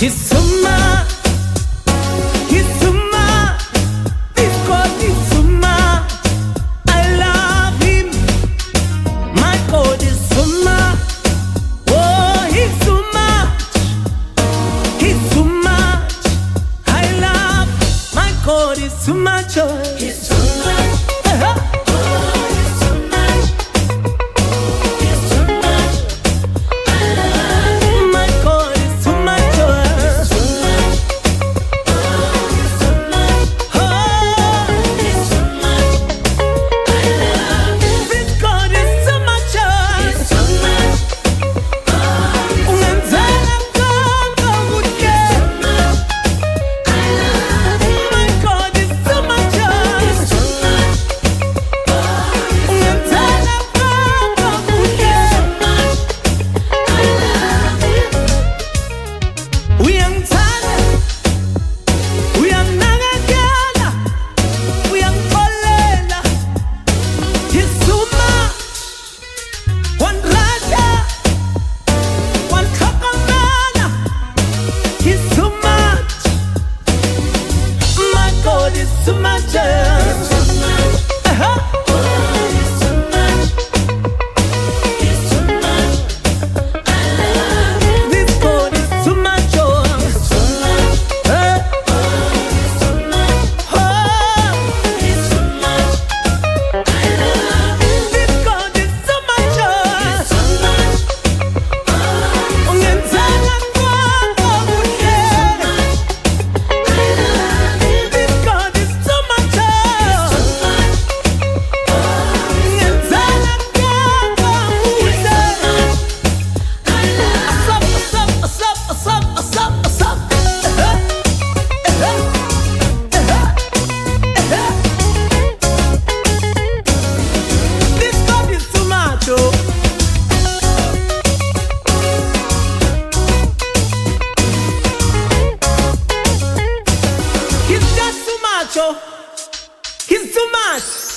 اللہ مکور سما سما کی سما اللہ مکوری سما چوی سماچار مس